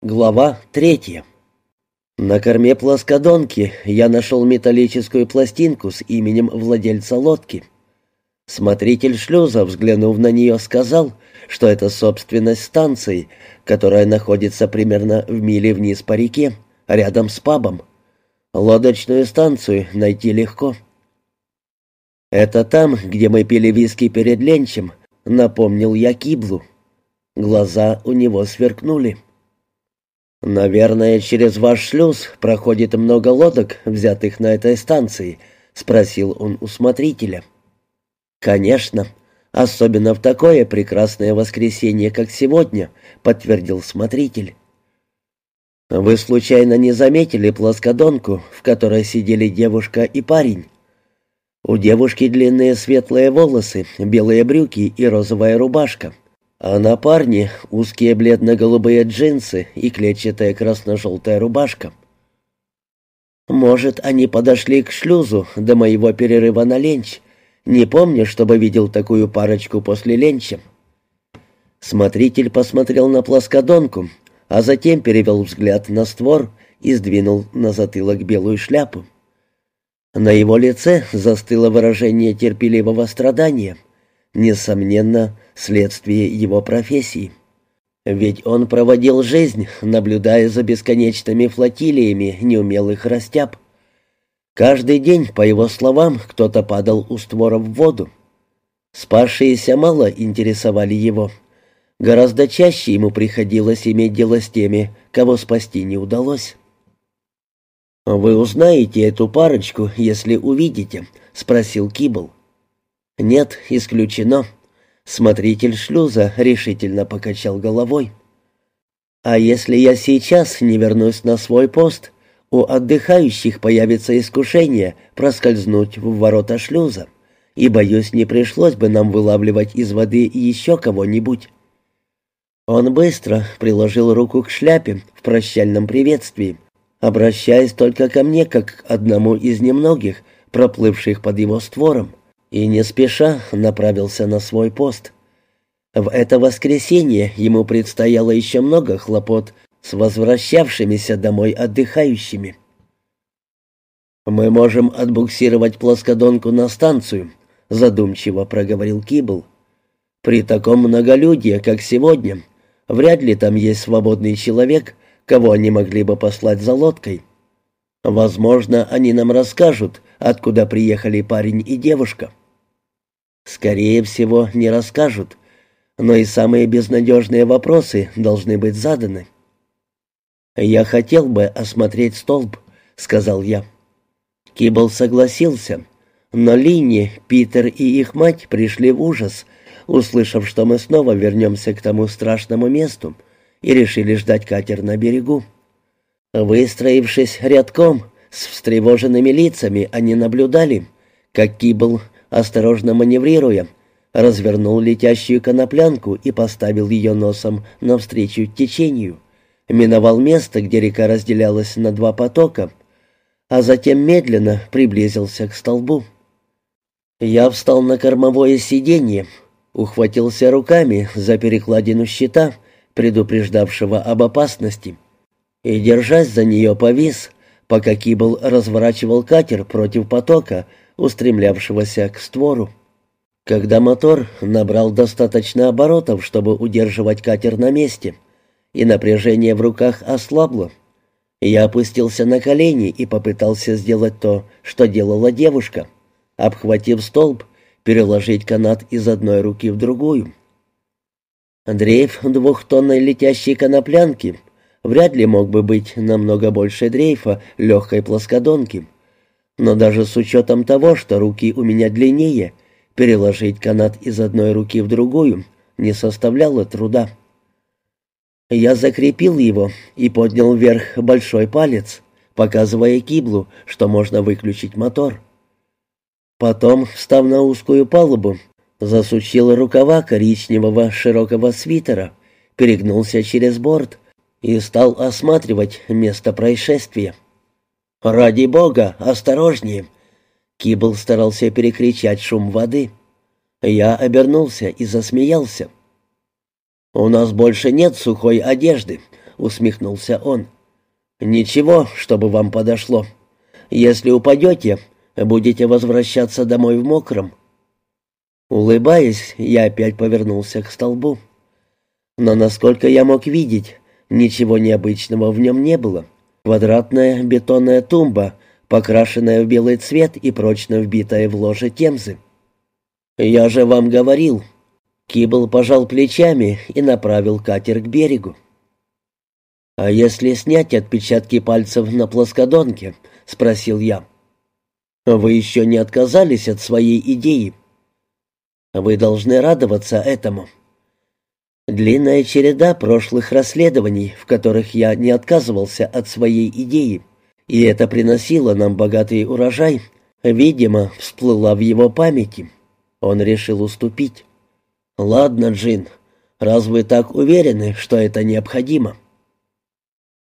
Глава третья. На корме плоскодонки я нашел металлическую пластинку с именем владельца лодки. Смотритель шлюза, взглянув на нее, сказал, что это собственность станции, которая находится примерно в миле вниз по реке, рядом с пабом. Лодочную станцию найти легко. «Это там, где мы пили виски перед ленчем», — напомнил я Киблу. Глаза у него сверкнули. «Наверное, через ваш шлюз проходит много лодок, взятых на этой станции», — спросил он у смотрителя. «Конечно, особенно в такое прекрасное воскресенье, как сегодня», — подтвердил смотритель. «Вы случайно не заметили плоскодонку, в которой сидели девушка и парень?» У девушки длинные светлые волосы, белые брюки и розовая рубашка. А на парне узкие бледно-голубые джинсы и клетчатая красно-желтая рубашка. Может, они подошли к шлюзу до моего перерыва на ленч. Не помню, чтобы видел такую парочку после ленча. Смотритель посмотрел на плоскодонку, а затем перевел взгляд на створ и сдвинул на затылок белую шляпу. На его лице застыло выражение терпеливого страдания — несомненно, следствие его профессии. Ведь он проводил жизнь, наблюдая за бесконечными флотилиями неумелых растяб. Каждый день, по его словам, кто-то падал у створа в воду. Спасшиеся мало интересовали его. Гораздо чаще ему приходилось иметь дело с теми, кого спасти не удалось. «Вы узнаете эту парочку, если увидите?» — спросил Кибл. «Нет, исключено». Смотритель шлюза решительно покачал головой. «А если я сейчас не вернусь на свой пост, у отдыхающих появится искушение проскользнуть в ворота шлюза, и, боюсь, не пришлось бы нам вылавливать из воды еще кого-нибудь». Он быстро приложил руку к шляпе в прощальном приветствии, обращаясь только ко мне, как к одному из немногих, проплывших под его створом и не спеша направился на свой пост. В это воскресенье ему предстояло еще много хлопот с возвращавшимися домой отдыхающими. «Мы можем отбуксировать плоскодонку на станцию», — задумчиво проговорил Кибл. «При таком многолюдии, как сегодня, вряд ли там есть свободный человек, кого они могли бы послать за лодкой. Возможно, они нам расскажут, откуда приехали парень и девушка. Скорее всего, не расскажут, но и самые безнадежные вопросы должны быть заданы. «Я хотел бы осмотреть столб», — сказал я. Кибл согласился, но Линни, Питер и их мать пришли в ужас, услышав, что мы снова вернемся к тому страшному месту, и решили ждать катер на берегу. Выстроившись рядком, с встревоженными лицами они наблюдали, как Кибл осторожно маневрируя, развернул летящую коноплянку и поставил ее носом навстречу течению, миновал место, где река разделялась на два потока, а затем медленно приблизился к столбу. Я встал на кормовое сиденье, ухватился руками за перекладину щита, предупреждавшего об опасности, и, держась за нее, повис, пока Кибл разворачивал катер против потока, устремлявшегося к створу. Когда мотор набрал достаточно оборотов, чтобы удерживать катер на месте, и напряжение в руках ослабло, я опустился на колени и попытался сделать то, что делала девушка, обхватив столб, переложить канат из одной руки в другую. Дрейф двухтонной летящей коноплянки вряд ли мог бы быть намного больше дрейфа легкой плоскодонки — но даже с учетом того, что руки у меня длиннее, переложить канат из одной руки в другую не составляло труда. Я закрепил его и поднял вверх большой палец, показывая киблу, что можно выключить мотор. Потом, встав на узкую палубу, засучил рукава коричневого широкого свитера, перегнулся через борт и стал осматривать место происшествия. «Ради бога, осторожнее!» Кибл старался перекричать шум воды. Я обернулся и засмеялся. «У нас больше нет сухой одежды», —— усмехнулся он. «Ничего, чтобы вам подошло. Если упадете, будете возвращаться домой в мокром». Улыбаясь, я опять повернулся к столбу. Но насколько я мог видеть, ничего необычного в нем не было. Квадратная бетонная тумба, покрашенная в белый цвет и прочно вбитая в ложе темзы. «Я же вам говорил». Кибл пожал плечами и направил катер к берегу. «А если снять отпечатки пальцев на плоскодонке?» — спросил я. «Вы еще не отказались от своей идеи?» «Вы должны радоваться этому». Длинная череда прошлых расследований, в которых я не отказывался от своей идеи, и это приносило нам богатый урожай, видимо, всплыла в его памяти. Он решил уступить. «Ладно, Джин, раз вы так уверены, что это необходимо?»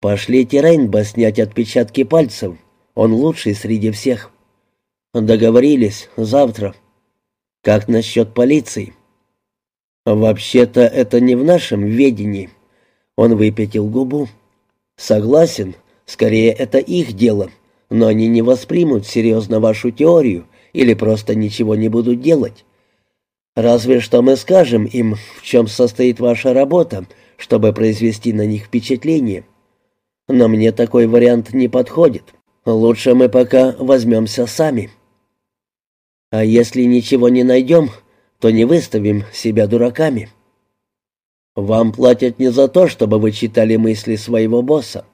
Пошлите Рейнба снять отпечатки пальцев. Он лучший среди всех. Договорились, завтра. Как насчет полиции? Вообще-то это не в нашем ведении. Он выпятил губу. Согласен, скорее это их дело, но они не воспримут серьезно вашу теорию или просто ничего не будут делать. Разве что мы скажем им, в чем состоит ваша работа, чтобы произвести на них впечатление. Но мне такой вариант не подходит. Лучше мы пока возьмемся сами. А если ничего не найдем, то не выставим себя дураками. Вам платят не за то, чтобы вы читали мысли своего босса.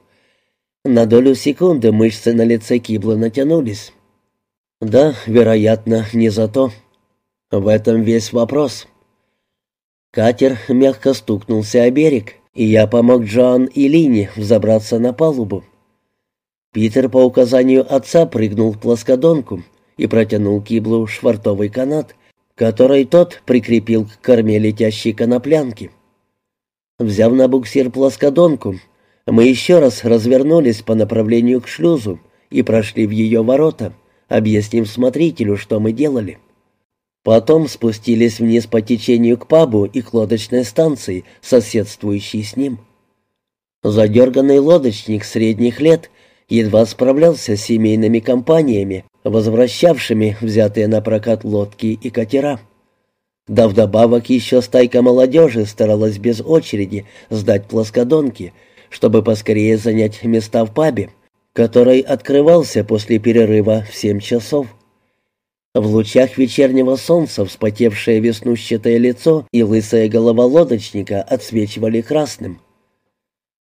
На долю секунды мышцы на лице Кибла натянулись. Да, вероятно, не за то. В этом весь вопрос. Катер мягко стукнулся о берег, и я помог Джоан и Лине взобраться на палубу. Питер по указанию отца прыгнул в плоскодонку и протянул Киблу швартовый канат, который тот прикрепил к корме летящей коноплянки. Взяв на буксир плоскодонку, мы еще раз развернулись по направлению к шлюзу и прошли в ее ворота, объяснив смотрителю, что мы делали. Потом спустились вниз по течению к пабу и к лодочной станции, соседствующей с ним. Задерганный лодочник средних лет едва справлялся с семейными компаниями, возвращавшими взятые на прокат лодки и катера. Да вдобавок еще стайка молодежи старалась без очереди сдать плоскодонки, чтобы поскорее занять места в пабе, который открывался после перерыва в семь часов. В лучах вечернего солнца вспотевшее веснущатое лицо и лысая голова лодочника отсвечивали красным.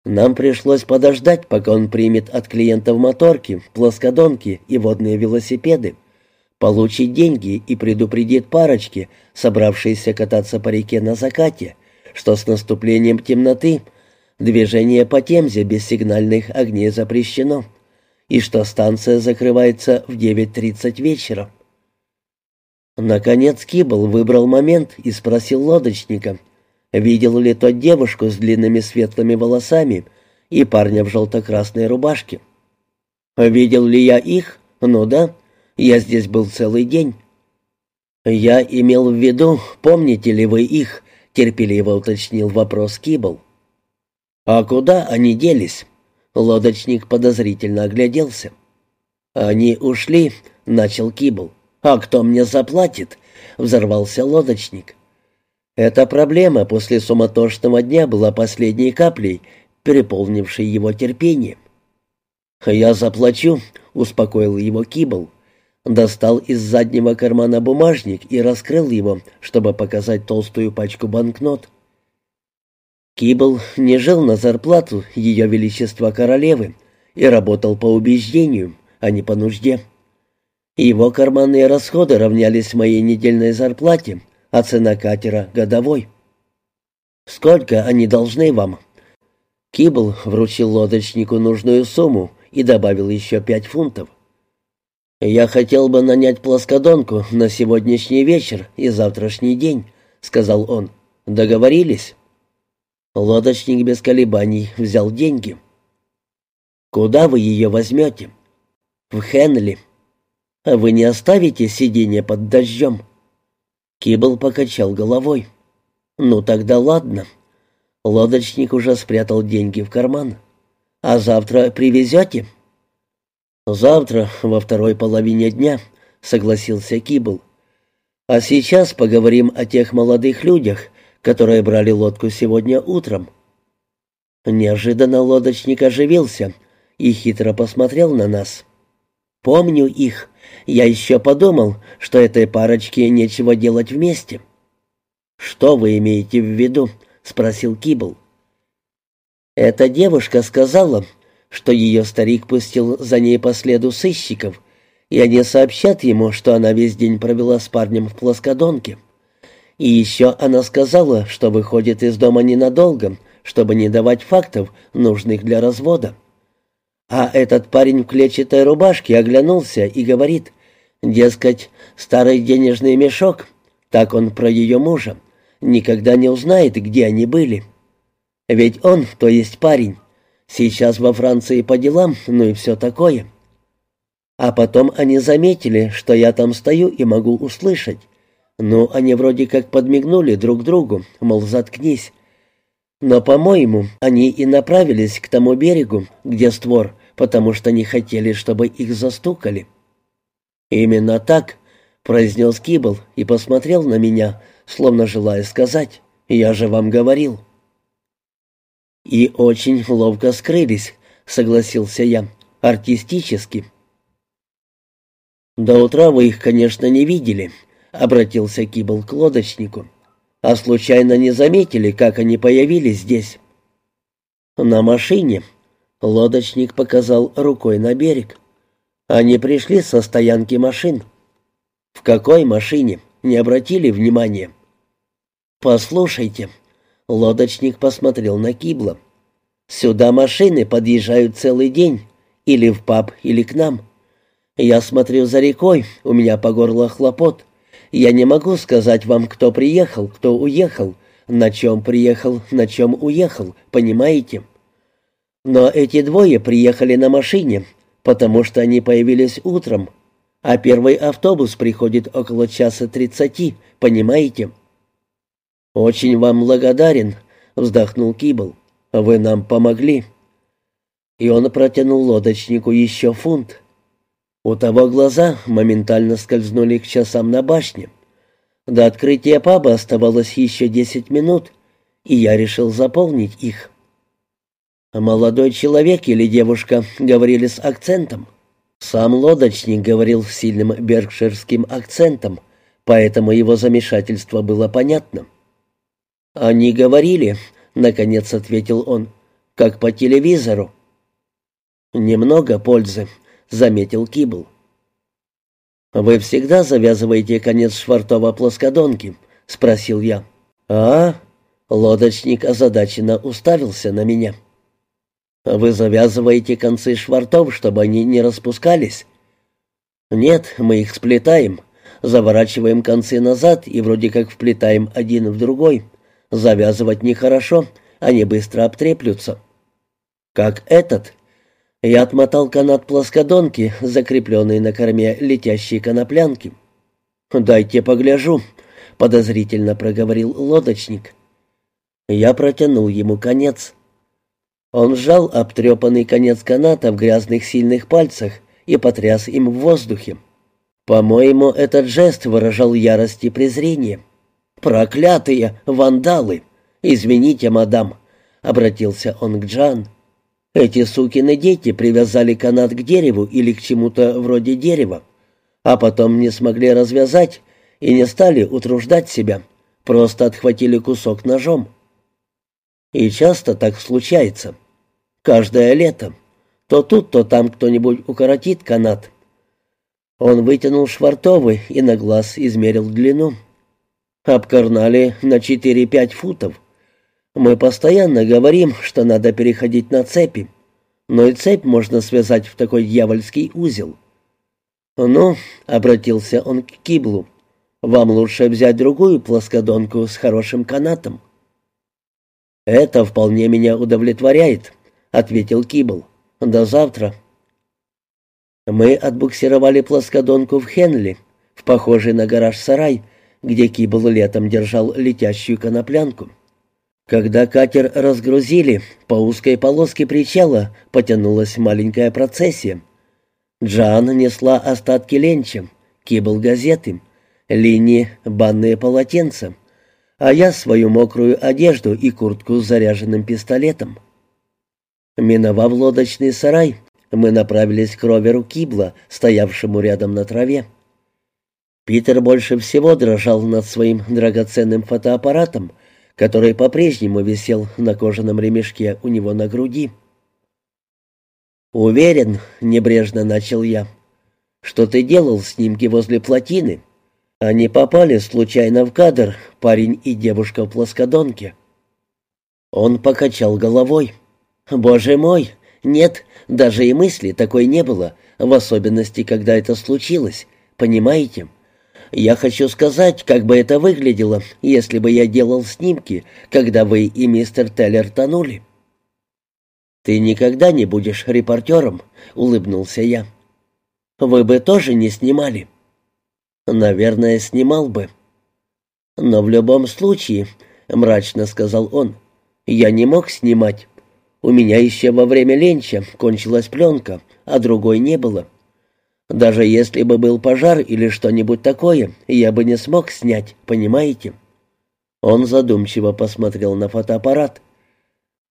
Нам пришлось подождать, пока он примет от клиентов моторки, плоскодонки и водные велосипеды, получит деньги и предупредит парочки, собравшиеся кататься по реке на закате, что с наступлением темноты движение по Темзе без сигнальных огней запрещено, и что станция закрывается в 9.30 вечера. Наконец Кибл выбрал момент и спросил лодочника, видел ли тот девушку с длинными светлыми волосами и парня в желто-красной рубашке. «Видел ли я их? Ну да, я здесь был целый день». «Я имел в виду, помните ли вы их?» — терпеливо уточнил вопрос Кибл. «А куда они делись?» Лодочник подозрительно огляделся. «Они ушли», — начал Кибл. «А кто мне заплатит?» — взорвался лодочник. Эта проблема после суматошного дня была последней каплей, переполнившей его терпение. «Я заплачу», — успокоил его Кибл. Достал из заднего кармана бумажник и раскрыл его, чтобы показать толстую пачку банкнот. Кибл не жил на зарплату Ее Величества Королевы и работал по убеждению, а не по нужде. Его карманные расходы равнялись моей недельной зарплате, а цена катера — годовой. «Сколько они должны вам?» Кибл вручил лодочнику нужную сумму и добавил еще пять фунтов. «Я хотел бы нанять плоскодонку на сегодняшний вечер и завтрашний день», — сказал он. «Договорились?» Лодочник без колебаний взял деньги. «Куда вы ее возьмете?» «В Хенли», вы не оставите сиденье под дождем?» Кибл покачал головой. «Ну тогда ладно. Лодочник уже спрятал деньги в карман. «А завтра привезете?» «Завтра, во второй половине дня», — согласился Кибл. «А сейчас поговорим о тех молодых людях, которые брали лодку сегодня утром». Неожиданно лодочник оживился и хитро посмотрел на нас. «Помню их. Я еще подумал, что этой парочке нечего делать вместе». «Что вы имеете в виду?» — спросил Кибл. Эта девушка сказала, что ее старик пустил за ней по следу сыщиков, и они сообщат ему, что она весь день провела с парнем в плоскодонке. И еще она сказала, что выходит из дома ненадолго, чтобы не давать фактов, нужных для развода. А этот парень в клетчатой рубашке оглянулся и говорит, дескать, старый денежный мешок, так он про ее мужа, никогда не узнает, где они были. Ведь он, то есть парень, сейчас во Франции по делам, ну и все такое. А потом они заметили, что я там стою и могу услышать. Ну, они вроде как подмигнули друг другу, мол, заткнись. Но, по-моему, они и направились к тому берегу, где створ, потому что не хотели, чтобы их застукали. «Именно так», — произнес Кибл и посмотрел на меня, словно желая сказать, «Я же вам говорил». «И очень ловко скрылись», — согласился я, — «артистически». «До утра вы их, конечно, не видели», — обратился Кибл к лодочнику. «А случайно не заметили, как они появились здесь?» «На машине», — лодочник показал рукой на берег. «Они пришли со стоянки машин». «В какой машине?» — не обратили внимания. «Послушайте», Лодочник посмотрел на Кибла. «Сюда машины подъезжают целый день. Или в паб, или к нам. Я смотрю за рекой, у меня по горло хлопот. Я не могу сказать вам, кто приехал, кто уехал, на чем приехал, на чем уехал, понимаете? Но эти двое приехали на машине, потому что они появились утром, а первый автобус приходит около часа тридцати, понимаете?» «Очень вам благодарен», — вздохнул Кибл. «Вы нам помогли». И он протянул лодочнику еще фунт. У того глаза моментально скользнули к часам на башне. До открытия паба оставалось еще десять минут, и я решил заполнить их. Молодой человек или девушка говорили с акцентом. Сам лодочник говорил с сильным беркширским акцентом, поэтому его замешательство было понятным. «Они говорили», — наконец ответил он, — «как по телевизору». «Немного пользы», — заметил Кибл. «Вы всегда завязываете конец швартова плоскодонки?» — спросил я. «А?» — лодочник озадаченно уставился на меня. «Вы завязываете концы швартов, чтобы они не распускались?» «Нет, мы их сплетаем, заворачиваем концы назад и вроде как вплетаем один в другой. Завязывать нехорошо, они быстро обтреплются. Как этот. Я отмотал канат плоскодонки, закрепленный на корме летящей коноплянки. «Дайте погляжу», — подозрительно проговорил лодочник. Я протянул ему конец. Он сжал обтрепанный конец каната в грязных сильных пальцах и потряс им в воздухе. По-моему, этот жест выражал ярость и презрение. «Проклятые вандалы! Извините, мадам!» — обратился он к Джан. «Эти сукины дети привязали канат к дереву или к чему-то вроде дерева, а потом не смогли развязать и не стали утруждать себя, просто отхватили кусок ножом. И часто так случается. Каждое лето. То тут, то там кто-нибудь укоротит канат». Он вытянул швартовый и на глаз измерил длину. Обкарнали на 4-5 футов. Мы постоянно говорим, что надо переходить на цепи. Но и цепь можно связать в такой дьявольский узел. «Ну», — обратился он к Киблу, — «вам лучше взять другую плоскодонку с хорошим канатом». «Это вполне меня удовлетворяет», — ответил Кибл. «До завтра». Мы отбуксировали плоскодонку в Хенли, в похожий на гараж сарай, где Кибл летом держал летящую коноплянку. Когда катер разгрузили, по узкой полоске причала потянулась маленькая процессия. Джан несла остатки ленча, кибл газеты, линии, банные полотенца, а я свою мокрую одежду и куртку с заряженным пистолетом. Миновав лодочный сарай, мы направились к роверу Кибла, стоявшему рядом на траве. Питер больше всего дрожал над своим драгоценным фотоаппаратом, который по-прежнему висел на кожаном ремешке у него на груди. «Уверен», — небрежно начал я, — «что ты делал снимки возле плотины. Они попали случайно в кадр, парень и девушка в плоскодонке». Он покачал головой. «Боже мой, нет, даже и мысли такой не было, в особенности, когда это случилось, понимаете?» Я хочу сказать, как бы это выглядело, если бы я делал снимки, когда вы и мистер Теллер тонули». «Ты никогда не будешь репортером», — улыбнулся я. «Вы бы тоже не снимали?» «Наверное, снимал бы». «Но в любом случае», — мрачно сказал он, — «я не мог снимать. У меня еще во время ленча кончилась пленка, а другой не было. Даже если бы был пожар или что-нибудь такое, я бы не смог снять, понимаете?» Он задумчиво посмотрел на фотоаппарат.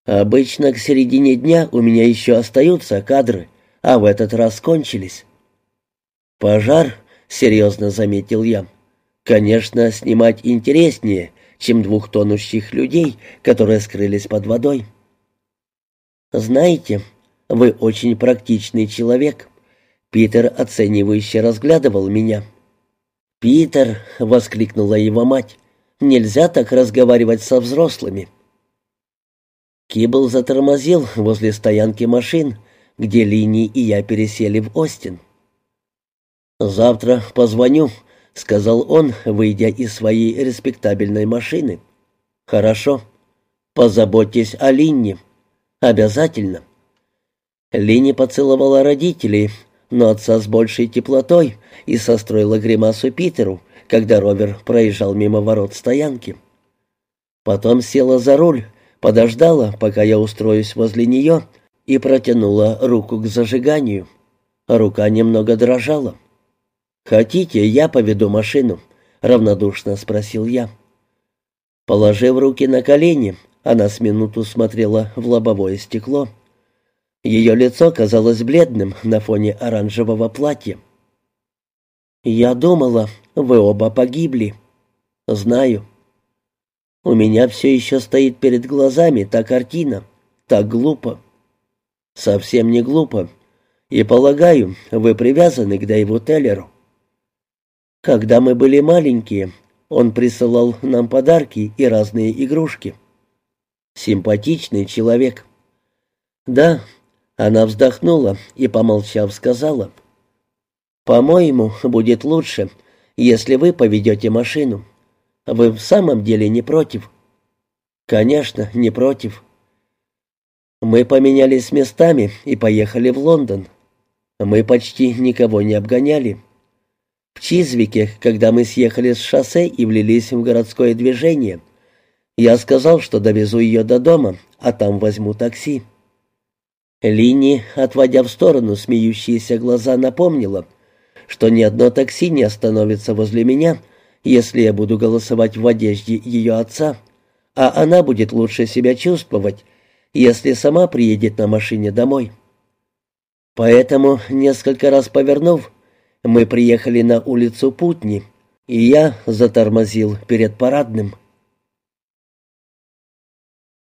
«Обычно к середине дня у меня еще остаются кадры, а в этот раз кончились». «Пожар?» — серьезно заметил я. «Конечно, снимать интереснее, чем двух тонущих людей, которые скрылись под водой». «Знаете, вы очень практичный человек», Питер оценивающе разглядывал меня. «Питер!» — воскликнула его мать. «Нельзя так разговаривать со взрослыми». Кибл затормозил возле стоянки машин, где Лини и я пересели в Остин. «Завтра позвоню», — сказал он, выйдя из своей респектабельной машины. «Хорошо. Позаботьтесь о Линне. Обязательно». Линни поцеловала родителей, но отца с большей теплотой и состроила гримасу Питеру, когда Ровер проезжал мимо ворот стоянки. Потом села за руль, подождала, пока я устроюсь возле нее, и протянула руку к зажиганию. Рука немного дрожала. «Хотите, я поведу машину?» — равнодушно спросил я. Положив руки на колени, она с минуту смотрела в лобовое стекло. Ее лицо казалось бледным на фоне оранжевого платья. «Я думала, вы оба погибли. Знаю. У меня все еще стоит перед глазами та картина. Так глупо. Совсем не глупо. И, полагаю, вы привязаны к Дэйву Теллеру. Когда мы были маленькие, он присылал нам подарки и разные игрушки. Симпатичный человек. Да, она вздохнула и, помолчав, сказала, «По-моему, будет лучше, если вы поведете машину. Вы в самом деле не против?» «Конечно, не против». Мы поменялись местами и поехали в Лондон. Мы почти никого не обгоняли. В Чизвике, когда мы съехали с шоссе и влились в городское движение, я сказал, что довезу ее до дома, а там возьму такси. Линни, отводя в сторону смеющиеся глаза, напомнила, что ни одно такси не остановится возле меня, если я буду голосовать в одежде ее отца, а она будет лучше себя чувствовать, если сама приедет на машине домой. Поэтому, несколько раз повернув, мы приехали на улицу Путни, и я затормозил перед парадным.